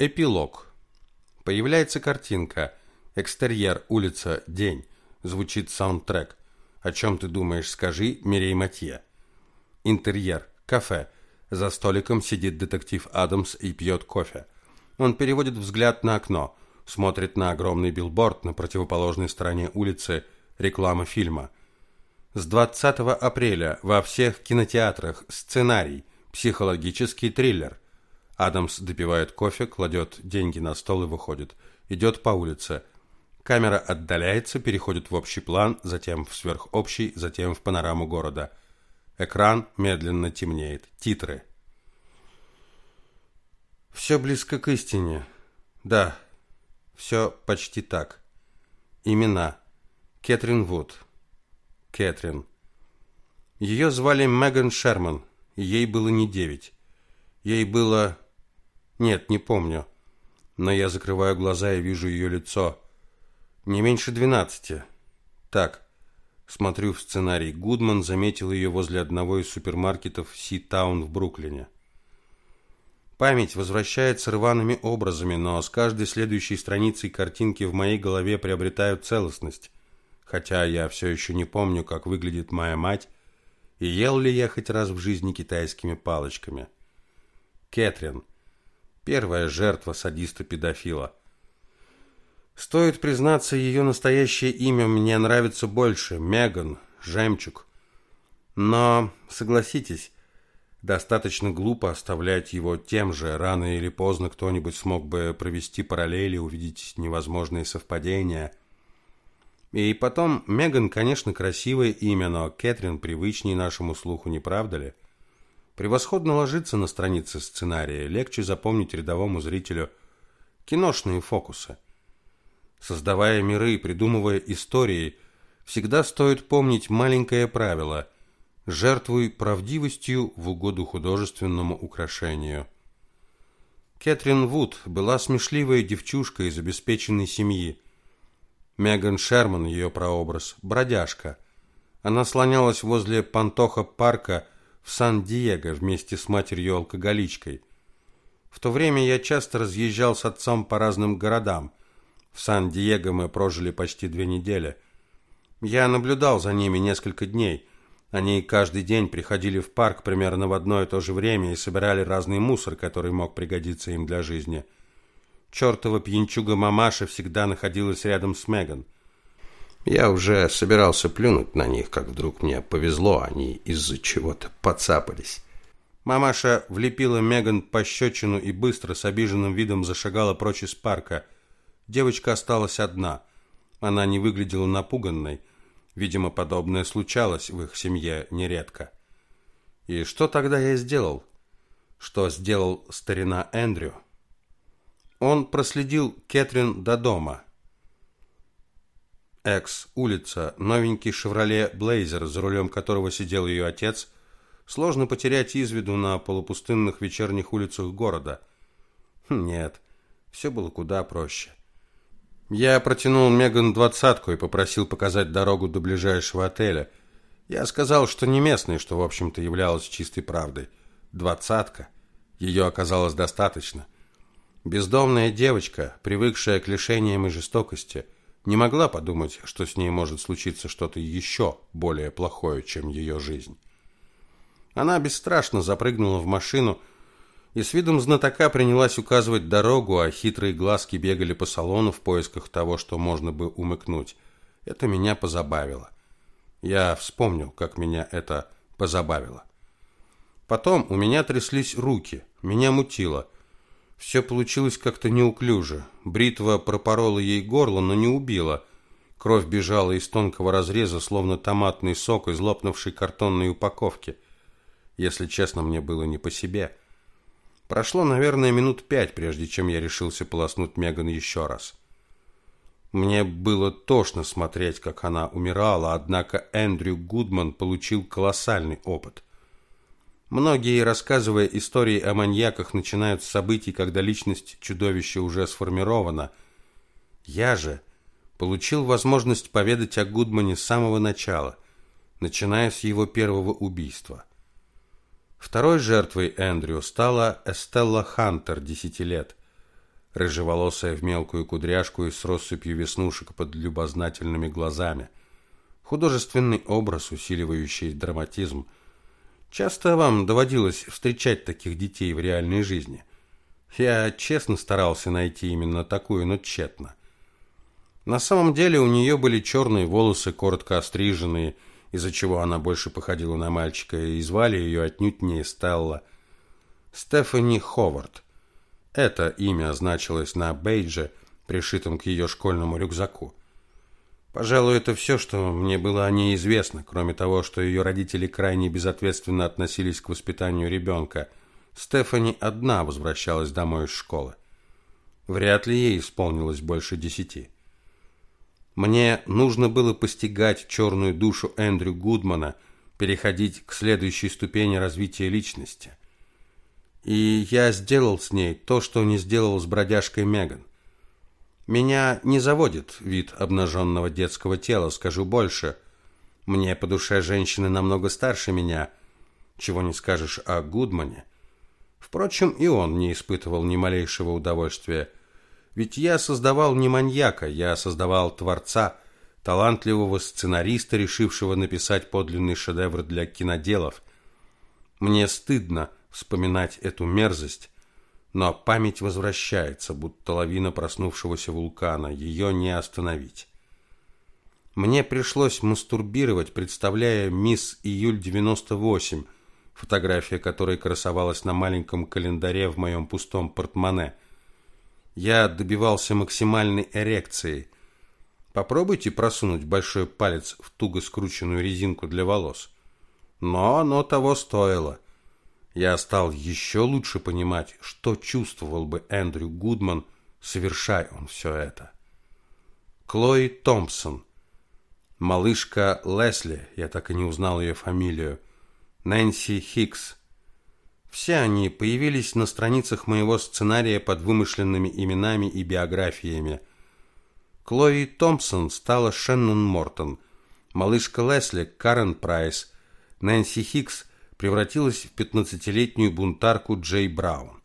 Эпилог. Появляется картинка. Экстерьер, улица, день. Звучит саундтрек. О чем ты думаешь, скажи, Мирей Матье. Интерьер. Кафе. За столиком сидит детектив Адамс и пьет кофе. Он переводит взгляд на окно, смотрит на огромный билборд на противоположной стороне улицы, реклама фильма. С 20 апреля во всех кинотеатрах сценарий, психологический триллер – Адамс допивает кофе, кладет деньги на стол и выходит. Идет по улице. Камера отдаляется, переходит в общий план, затем в сверхобщий, затем в панораму города. Экран медленно темнеет. Титры. Все близко к истине. Да, все почти так. Имена. Кэтрин Вуд. Кэтрин. Ее звали Меган Шерман, ей было не девять. Ей было нет, не помню. Но я закрываю глаза и вижу ее лицо. Не меньше двенадцати. Так. Смотрю в сценарий. Гудман заметил ее возле одного из супермаркетов Си-таун в Бруклине. Память возвращается рваными образами, но с каждой следующей страницей картинки в моей голове приобретают целостность. Хотя я все еще не помню, как выглядит моя мать, и ел ли я хоть раз в жизни китайскими палочками. Кэтрин. Первая жертва садиста-педофила. Стоит признаться, ее настоящее имя мне нравится больше. Меган, Жемчуг. Но, согласитесь, достаточно глупо оставлять его тем же. Рано или поздно кто-нибудь смог бы провести параллели, увидеть невозможные совпадения. И потом, Меган, конечно, красивое имя, но Кэтрин привычнее нашему слуху, не правда ли? Превосходно ложится на странице сценария, легче запомнить рядовому зрителю киношные фокусы. Создавая миры, придумывая истории, всегда стоит помнить маленькое правило – жертвуй правдивостью в угоду художественному украшению. Кэтрин Вуд была смешливая девчушка из обеспеченной семьи. Меган Шерман, ее прообраз, бродяжка. Она слонялась возле Пантоха парка – в Сан-Диего вместе с матерью-алкоголичкой. В то время я часто разъезжал с отцом по разным городам. В Сан-Диего мы прожили почти две недели. Я наблюдал за ними несколько дней. Они каждый день приходили в парк примерно в одно и то же время и собирали разный мусор, который мог пригодиться им для жизни. Чертова пьянчуга-мамаша всегда находилась рядом с Меган. Я уже собирался плюнуть на них, как вдруг мне повезло, они из-за чего-то подцапались. Мамаша влепила Меган пощечину и быстро, с обиженным видом зашагала прочь из парка. Девочка осталась одна. Она не выглядела напуганной. Видимо, подобное случалось в их семье нередко. И что тогда я сделал? Что сделал старина Эндрю? Он проследил Кэтрин до дома. Экс, улица, новенький «Шевроле Блейзер», за рулем которого сидел ее отец, сложно потерять из виду на полупустынных вечерних улицах города. Хм, нет, все было куда проще. Я протянул Меган двадцатку и попросил показать дорогу до ближайшего отеля. Я сказал, что не местный, что, в общем-то, являлось чистой правдой. Двадцатка. Ее оказалось достаточно. Бездомная девочка, привыкшая к лишениям и жестокости – не могла подумать, что с ней может случиться что-то еще более плохое, чем ее жизнь. Она бесстрашно запрыгнула в машину и с видом знатока принялась указывать дорогу, а хитрые глазки бегали по салону в поисках того, что можно бы умыкнуть. Это меня позабавило. Я вспомнил, как меня это позабавило. Потом у меня тряслись руки, меня мутило. Все получилось как-то неуклюже. Бритва пропорола ей горло, но не убила. Кровь бежала из тонкого разреза, словно томатный сок из лопнувшей картонной упаковки. Если честно, мне было не по себе. Прошло, наверное, минут пять, прежде чем я решился полоснуть Меган еще раз. Мне было тошно смотреть, как она умирала, однако Эндрю Гудман получил колоссальный опыт. Многие, рассказывая истории о маньяках, начинают с событий, когда личность чудовища уже сформирована. Я же получил возможность поведать о Гудмане с самого начала, начиная с его первого убийства. Второй жертвой Эндрю стала Эстелла Хантер, 10 лет. рыжеволосая в мелкую кудряшку и с россыпью веснушек под любознательными глазами. Художественный образ, усиливающий драматизм. Часто вам доводилось встречать таких детей в реальной жизни? Я честно старался найти именно такую, но тщетно. На самом деле у нее были черные волосы, коротко остриженные, из-за чего она больше походила на мальчика, и звали ее отнюдь не Стелла. Стефани Ховард. Это имя значилось на бейдже, пришитом к ее школьному рюкзаку. Пожалуй, это все, что мне было о ней известно, кроме того, что ее родители крайне безответственно относились к воспитанию ребенка. Стефани одна возвращалась домой из школы. Вряд ли ей исполнилось больше десяти. Мне нужно было постигать черную душу Эндрю Гудмана, переходить к следующей ступени развития личности – и я сделал с ней то, что не сделал с бродяжкой Меган. Меня не заводит вид обнаженного детского тела, скажу больше. Мне по душе женщины намного старше меня, чего не скажешь о Гудмане. Впрочем, и он не испытывал ни малейшего удовольствия. Ведь я создавал не маньяка, я создавал творца, талантливого сценариста, решившего написать подлинный шедевр для киноделов. Мне стыдно, вспоминать эту мерзость, но память возвращается, будто лавина проснувшегося вулкана, ее не остановить. Мне пришлось мастурбировать, представляя мисс Июль 98, фотография которой красовалась на маленьком календаре в моем пустом портмоне. Я добивался максимальной эрекции. Попробуйте просунуть большой палец в туго скрученную резинку для волос. Но оно того стоило я стал еще лучше понимать, что чувствовал бы Эндрю Гудман, совершая он все это. Клои Томпсон, малышка Лесли, я так и не узнал ее фамилию, Нэнси Хикс. Все они появились на страницах моего сценария под вымышленными именами и биографиями. Клои Томпсон стала Шеннон Мортон, малышка Лесли Карен Прайс, Нэнси Хикс – превратилась в пятнадцатилетнюю бунтарку Джей Браун.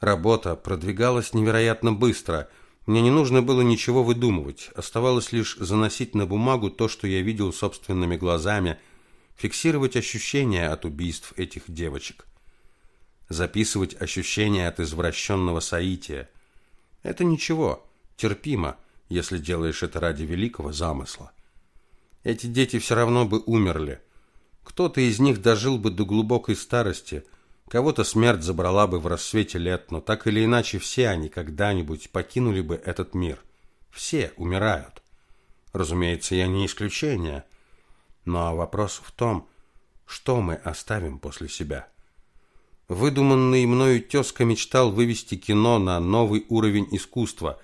Работа продвигалась невероятно быстро. Мне не нужно было ничего выдумывать, оставалось лишь заносить на бумагу то, что я видел собственными глазами, фиксировать ощущения от убийств этих девочек, записывать ощущения от извращенного соития. Это ничего, терпимо, если делаешь это ради великого замысла. Эти дети все равно бы умерли, кто-то из них дожил бы до глубокой старости, кого-то смерть забрала бы в рассвете лет, но так или иначе все они когда-нибудь покинули бы этот мир. Все умирают. Разумеется, я не исключение. Но вопрос в том, что мы оставим после себя. Выдуманный мною тезка мечтал вывести кино на новый уровень искусства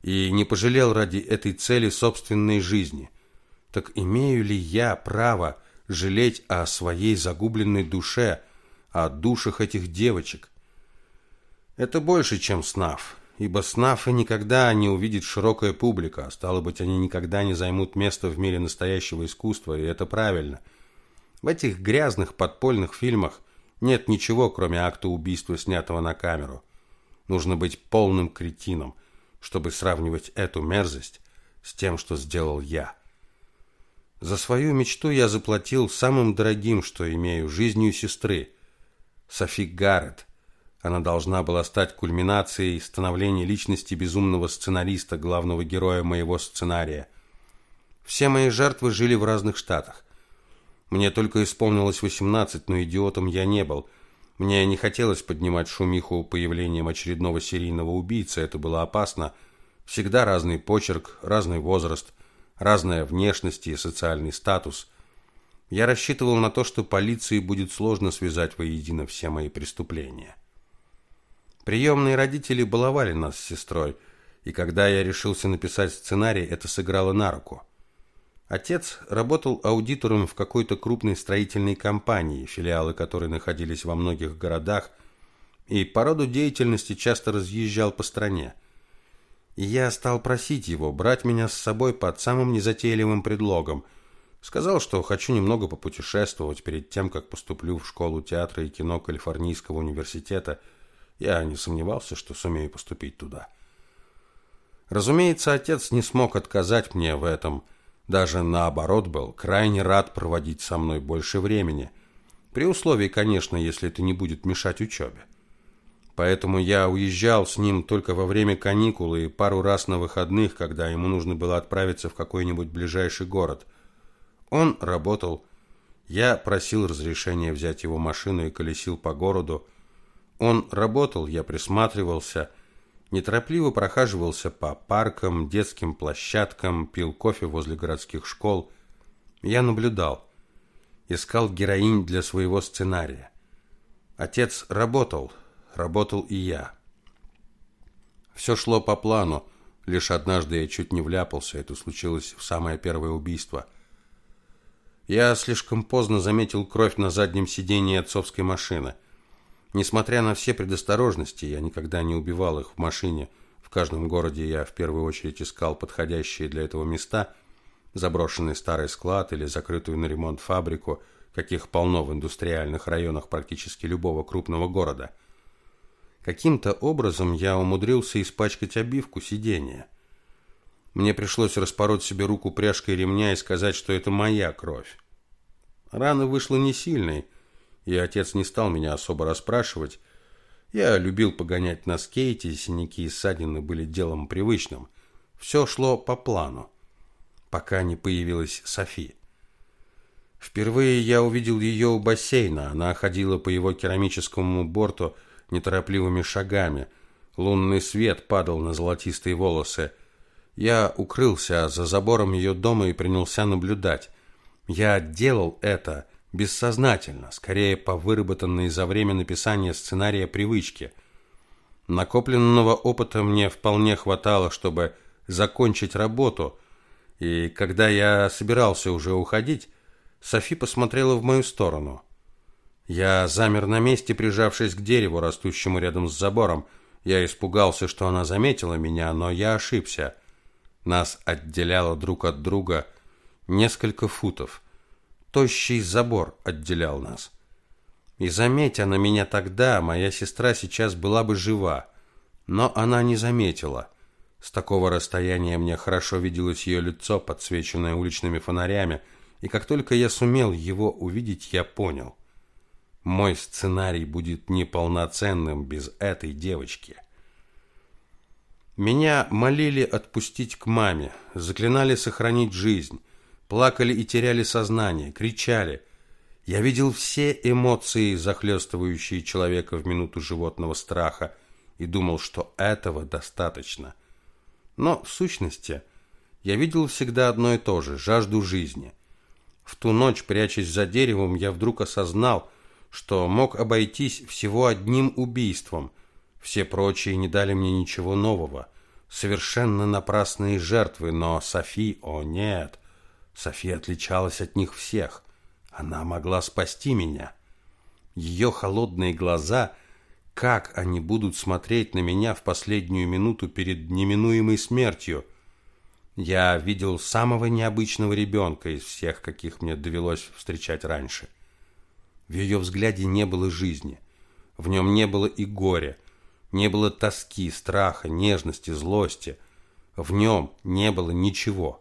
и не пожалел ради этой цели собственной жизни. Так имею ли я право жалеть о своей загубленной душе, о душах этих девочек. Это больше, чем СНАФ, ибо СНАФы никогда не увидит широкая публика, а стало быть, они никогда не займут место в мире настоящего искусства, и это правильно. В этих грязных подпольных фильмах нет ничего, кроме акта убийства, снятого на камеру. Нужно быть полным кретином, чтобы сравнивать эту мерзость с тем, что сделал я. За свою мечту я заплатил самым дорогим, что имею, жизнью сестры. Софи Гаррет. Она должна была стать кульминацией становления личности безумного сценариста, главного героя моего сценария. Все мои жертвы жили в разных штатах. Мне только исполнилось 18, но идиотом я не был. Мне не хотелось поднимать шумиху появлением очередного серийного убийцы, это было опасно. Всегда разный почерк, разный возраст – разная внешность и социальный статус. Я рассчитывал на то, что полиции будет сложно связать воедино все мои преступления. Приемные родители баловали нас с сестрой, и когда я решился написать сценарий, это сыграло на руку. Отец работал аудитором в какой-то крупной строительной компании, филиалы которой находились во многих городах, и по роду деятельности часто разъезжал по стране – и я стал просить его брать меня с собой под самым незатейливым предлогом. Сказал, что хочу немного попутешествовать перед тем, как поступлю в школу театра и кино Калифорнийского университета, Я не сомневался, что сумею поступить туда. Разумеется, отец не смог отказать мне в этом. Даже наоборот был крайне рад проводить со мной больше времени. При условии, конечно, если это не будет мешать учебе. Поэтому я уезжал с ним только во время каникул и пару раз на выходных, когда ему нужно было отправиться в какой-нибудь ближайший город. Он работал. Я просил разрешения взять его машину и колесил по городу. Он работал, я присматривался – неторопливо прохаживался по паркам, детским площадкам, пил кофе возле городских школ. Я наблюдал, искал героинь для своего сценария. Отец работал, работал и я. Все шло по плану, лишь однажды я чуть не вляпался, это случилось в самое первое убийство. Я слишком поздно заметил кровь на заднем сидении отцовской машины – Несмотря на все предосторожности, я никогда не убивал их в машине. В каждом городе я в первую очередь искал подходящие для этого места, заброшенный старый склад или закрытую на ремонт фабрику, каких полно в индустриальных районах практически любого крупного города. Каким-то образом я умудрился испачкать обивку сиденья. Мне пришлось распороть себе руку пряжкой ремня и сказать, что это моя кровь. Рана вышла не сильной, и отец не стал меня особо расспрашивать. Я любил погонять на скейте, синяки и ссадины были делом привычным. Все шло по плану, пока не появилась Софи. Впервые я увидел ее у бассейна. Она ходила по его керамическому борту неторопливыми шагами. Лунный свет падал на золотистые волосы. Я укрылся за забором ее дома и принялся наблюдать. Я делал это бессознательно, скорее по выработанной за время написания сценария привычке. Накопленного опыта мне вполне хватало, чтобы закончить работу, и когда я собирался уже уходить, Софи посмотрела в мою сторону. Я замер на месте, прижавшись к дереву, растущему рядом с забором. Я испугался, что она заметила меня, но я ошибся. Нас отделяло друг от друга несколько футов. Тощий забор отделял нас. И заметь она меня тогда, моя сестра сейчас была бы жива. Но она не заметила. С такого расстояния мне хорошо виделось ее лицо, подсвеченное уличными фонарями, и как только я сумел его увидеть, я понял. Мой сценарий будет неполноценным без этой девочки. Меня молили отпустить к маме, заклинали сохранить жизнь плакали и теряли сознание, кричали. Я видел все эмоции, захлестывающие человека в минуту животного страха, и думал, что этого достаточно. Но, в сущности, я видел всегда одно и то же – жажду жизни. В ту ночь, прячась за деревом, я вдруг осознал, что мог обойтись всего одним убийством. Все прочие не дали мне ничего нового. Совершенно напрасные жертвы, но Софи, о нет – София отличалась от них всех. Она могла спасти меня. Ее холодные глаза, как они будут смотреть на меня в последнюю минуту перед неминуемой смертью. Я видел самого необычного ребенка из всех, каких мне довелось встречать раньше. В ее взгляде не было жизни. В нем не было и горя, не было тоски, страха, нежности, злости. В нем не было ничего.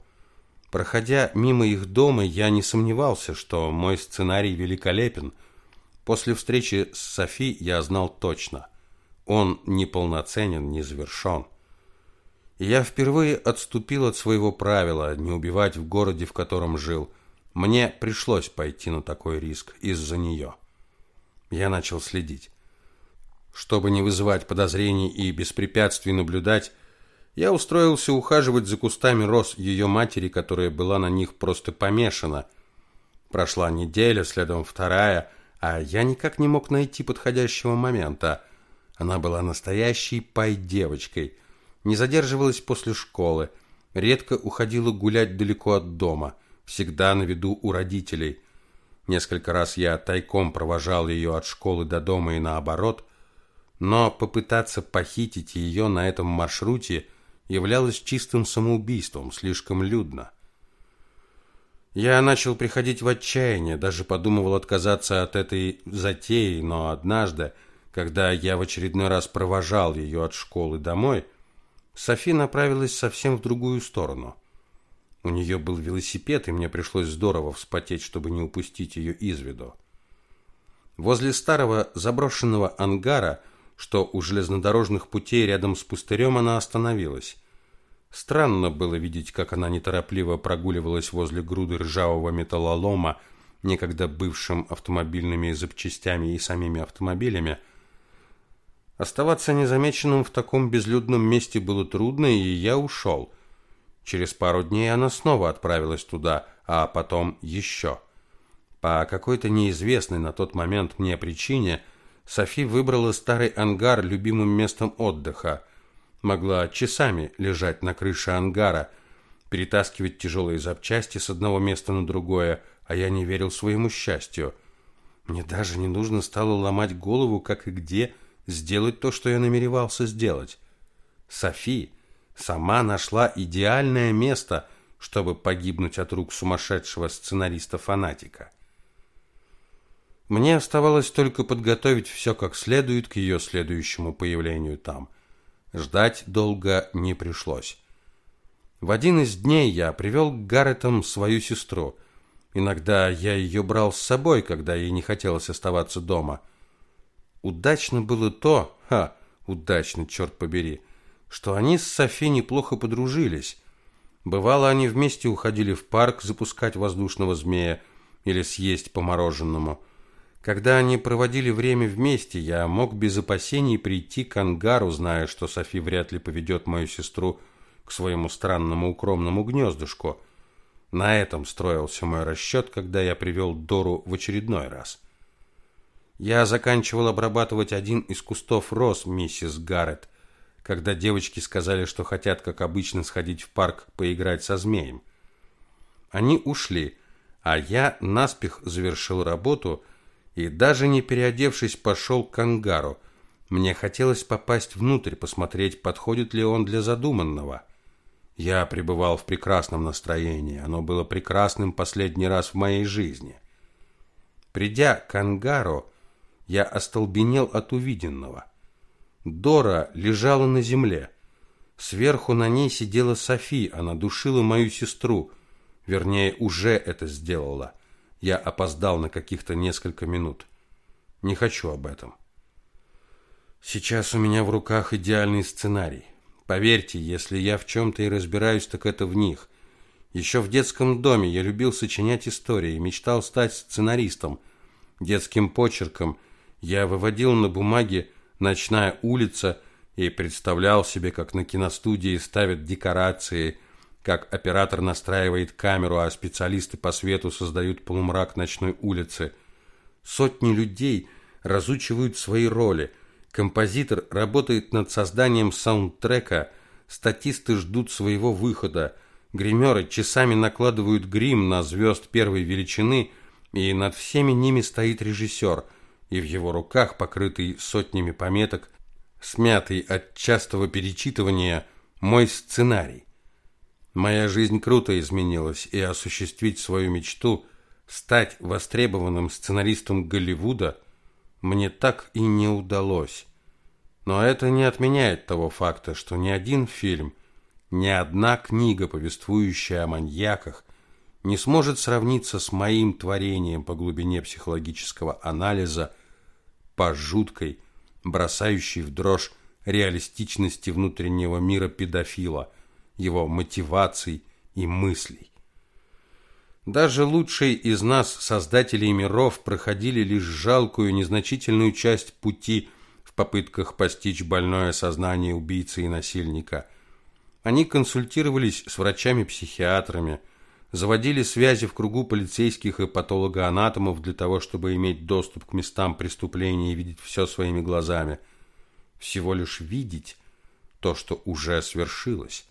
Проходя мимо их дома, я не сомневался, что мой сценарий великолепен. После встречи с Софи я знал точно. Он неполноценен, не завершен. я впервые отступил от своего правила не убивать в городе, в котором жил. Мне пришлось пойти на такой риск из-за нее. Я начал следить. Чтобы не вызывать подозрений и беспрепятствий наблюдать, я устроился ухаживать за кустами роз ее матери, которая была на них просто помешана. Прошла неделя, следом вторая, а я никак не мог найти подходящего момента. Она была настоящей пай-девочкой, не задерживалась после школы, редко уходила гулять далеко от дома, всегда на виду у родителей. Несколько раз я тайком провожал ее от школы до дома и наоборот, но попытаться похитить ее на этом маршруте – являлось чистым самоубийством, слишком людно. Я начал приходить в отчаяние, даже подумывал отказаться от этой затеи, но однажды, Когда я в очередной раз провожал ее от школы домой, Софи направилась совсем в другую сторону. У нее был велосипед, и мне пришлось здорово вспотеть, чтобы не упустить ее из виду. Возле старого заброшенного ангара, что у железнодорожных путей рядом с пустырем, она остановилась. Странно было видеть, как она неторопливо прогуливалась возле груды ржавого металлолома, некогда бывшим автомобильными запчастями и самими автомобилями. Оставаться незамеченным в таком безлюдном месте было трудно, и я ушел. Через пару дней она снова отправилась туда, а потом еще. По какой-то неизвестной на тот момент мне причине Софи выбрала старый ангар любимым местом отдыха. Могла часами лежать на крыше ангара, перетаскивать тяжелые запчасти с одного места на другое, а я не верил своему счастью. Мне даже не нужно стало ломать голову, как и где сделать то, что я намеревался сделать. Софи сама нашла идеальное место, чтобы погибнуть от рук сумасшедшего сценариста-фанатика. Мне оставалось только подготовить все как следует к ее следующему появлению там. Ждать долго не пришлось. В один из дней я привел к Гарретам свою сестру. Иногда я ее брал с собой, когда ей не хотелось оставаться дома. Удачно было то, ха, удачно, черт побери, что они с Софи неплохо подружились. Бывало, они вместе уходили в парк запускать воздушного змея или съесть по мороженому – когда они проводили время вместе, я мог без опасений прийти к ангару, зная, что Софи вряд ли поведет мою сестру к своему странному укромному гнездышку. На этом строился мой расчет, когда я привел Дору в очередной раз. Я заканчивал обрабатывать один из кустов роз миссис Гаррет, когда девочки сказали, что хотят, как обычно, сходить в парк поиграть со змеем. Они ушли, а я наспех завершил работу – и даже не переодевшись, пошел к ангару. Мне хотелось попасть внутрь, посмотреть, подходит ли он для задуманного. Я пребывал в прекрасном настроении. Оно было прекрасным последний раз в моей жизни. Придя к ангару, я остолбенел от увиденного. Дора лежала на земле. Сверху на ней сидела Софи, она душила мою сестру. Вернее, уже это сделала. Я опоздал на каких-то несколько минут. Не хочу об этом. Сейчас у меня в руках идеальный сценарий. Поверьте, если я в чем-то и разбираюсь, так это в них. Еще в детском доме я любил сочинять истории, мечтал стать сценаристом. Детским почерком я выводил на бумаге «Ночная улица» и представлял себе, как на киностудии ставят декорации, как оператор настраивает камеру, а специалисты по свету создают полумрак ночной улицы. Сотни людей разучивают свои роли. Композитор работает над созданием саундтрека, статисты ждут своего выхода, гримеры часами накладывают грим на звезд первой величины, и над всеми ними стоит режиссер, и в его руках, покрытый сотнями пометок, смятый от частого перечитывания, мой сценарий. Моя жизнь круто изменилась, и осуществить свою мечту, стать востребованным сценаристом Голливуда, мне так и не удалось. Но это не отменяет того факта, что ни один фильм, ни одна книга, повествующая о маньяках, не сможет сравниться с моим творением по глубине психологического анализа, по жуткой, бросающей в дрожь реалистичности внутреннего мира педофила – его мотиваций и мыслей. Даже лучшие из нас, создателей миров, проходили лишь жалкую, незначительную часть пути в попытках постичь больное сознание убийцы и насильника. Они консультировались с врачами-психиатрами, заводили связи в кругу полицейских и патологоанатомов для того, чтобы иметь доступ к местам преступления и видеть все своими глазами. Всего лишь видеть то, что уже свершилось.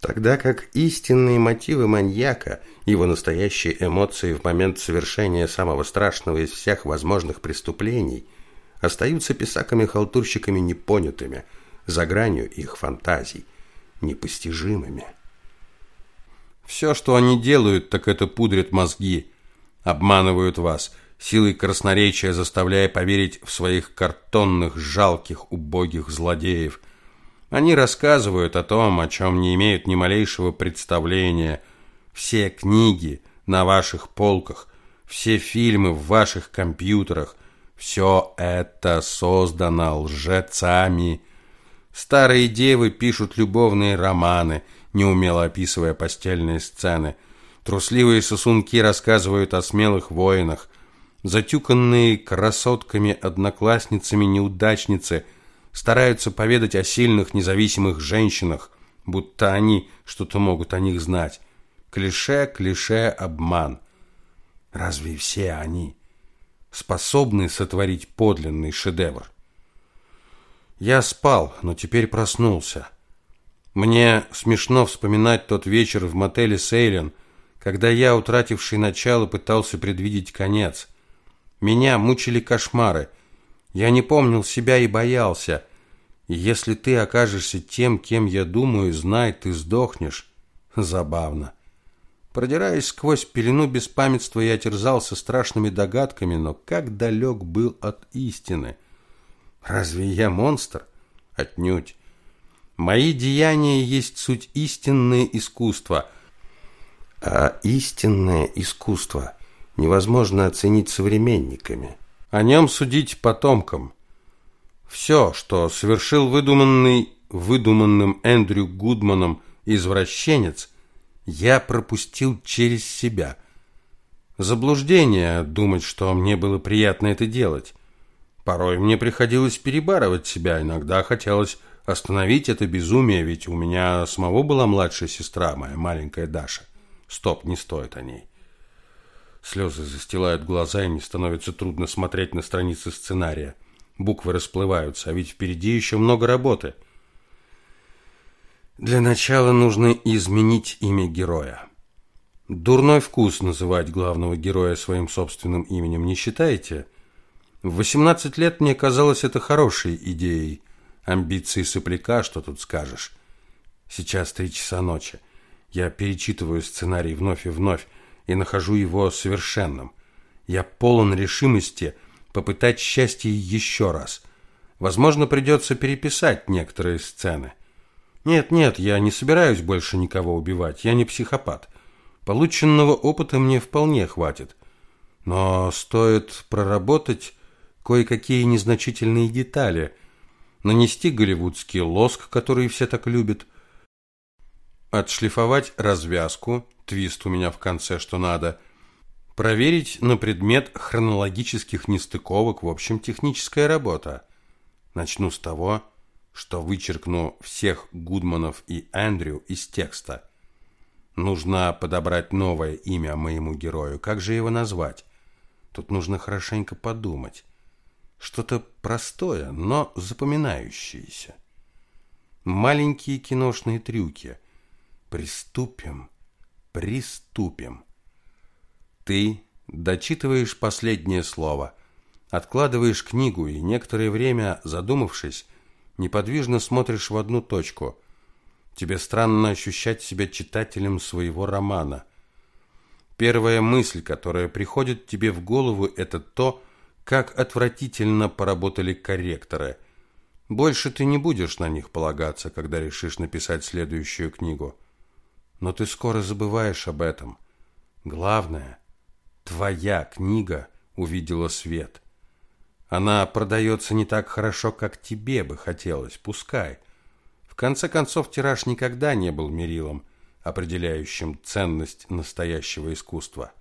Тогда как истинные мотивы маньяка, его настоящие эмоции в момент совершения самого страшного из всех возможных преступлений, остаются писаками-халтурщиками непонятыми, за гранью их фантазий, непостижимыми. Все, что они делают, так это пудрят мозги, обманывают вас, силой красноречия заставляя поверить в своих картонных, жалких, убогих злодеев. Они рассказывают о том, о чем не имеют ни малейшего представления. Все книги на ваших полках, все фильмы в ваших компьютерах, все это создано лжецами. Старые девы пишут любовные романы, неумело описывая постельные сцены. Трусливые сосунки рассказывают о смелых воинах. Затюканные красотками-одноклассницами неудачницы стараются поведать о сильных независимых женщинах, будто они что-то могут о них знать. Клише, клише, обман. Разве все они способны сотворить подлинный шедевр? Я спал, но теперь проснулся. Мне смешно вспоминать тот вечер в мотеле Сейлен, когда я, утративший начало, пытался предвидеть конец. Меня мучили кошмары. Я не помнил себя и боялся. Если ты окажешься тем, кем я думаю, знай, ты сдохнешь. Забавно. Продираясь сквозь пелену беспамятства, я терзался страшными догадками, но как далек был от истины. Разве я монстр? Отнюдь. Мои деяния есть суть истинное искусство, а истинное искусство невозможно оценить современниками. О нем судить потомкам. Все, что совершил выдуманный выдуманным Эндрю Гудманом извращенец, я пропустил через себя. Заблуждение думать, что мне было приятно это делать. Порой мне приходилось перебарывать себя, иногда хотелось остановить это безумие, ведь у меня самого была младшая сестра, моя маленькая Даша. Стоп, не стоит о ней. Слезы застилают глаза, и мне становится трудно смотреть на страницы сценария. Буквы расплываются, а ведь впереди еще много работы – для начала нужно изменить имя героя. Дурной вкус называть главного героя своим собственным именем, не считаете? В 18 лет мне казалось это хорошей идеей. Амбиции сопляка, что тут скажешь. Сейчас три часа ночи. Я перечитываю сценарий вновь и вновь и нахожу его совершенным. Я полон решимости попытать счастье еще раз. Возможно, придется переписать некоторые сцены. Нет, нет, я не собираюсь больше никого убивать. Я не психопат. Полученного опыта мне вполне хватит. Но стоит проработать кое-какие незначительные детали, нанести голливудский лоск, который все так любят, отшлифовать развязку, твист у меня в конце, что надо, проверить на предмет хронологических нестыковок, в общем, техническая работа. Начну с того, что вычеркну всех Гудманов и Эндрю из текста. Нужно подобрать новое имя моему герою. Как же его назвать? Тут нужно хорошенько подумать. Что-то простое, но запоминающееся. Маленькие киношные трюки. Приступим, приступим. Ты дочитываешь последнее слово, откладываешь книгу и некоторое время, задумавшись, неподвижно смотришь в одну точку. Тебе странно ощущать себя читателем своего романа. Первая мысль, которая приходит тебе в голову, это то, как отвратительно поработали корректоры. Больше ты не будешь на них полагаться, когда решишь написать следующую книгу. Но ты скоро забываешь об этом. Главное, твоя книга увидела свет – она продается не так хорошо, как тебе бы хотелось, пускай. В конце концов, тираж никогда не был мерилом, определяющим ценность настоящего искусства.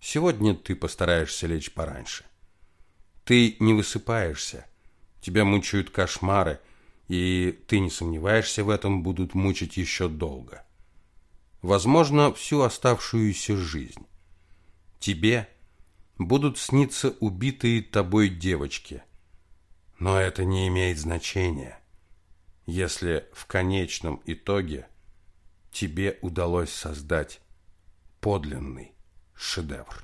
Сегодня ты постараешься лечь пораньше. Ты не высыпаешься, тебя мучают кошмары, и ты не сомневаешься в этом, будут мучить еще долго. Возможно, всю оставшуюся жизнь. Тебе – будут сниться убитые тобой девочки. Но это не имеет значения, если в конечном итоге тебе удалось создать подлинный шедевр.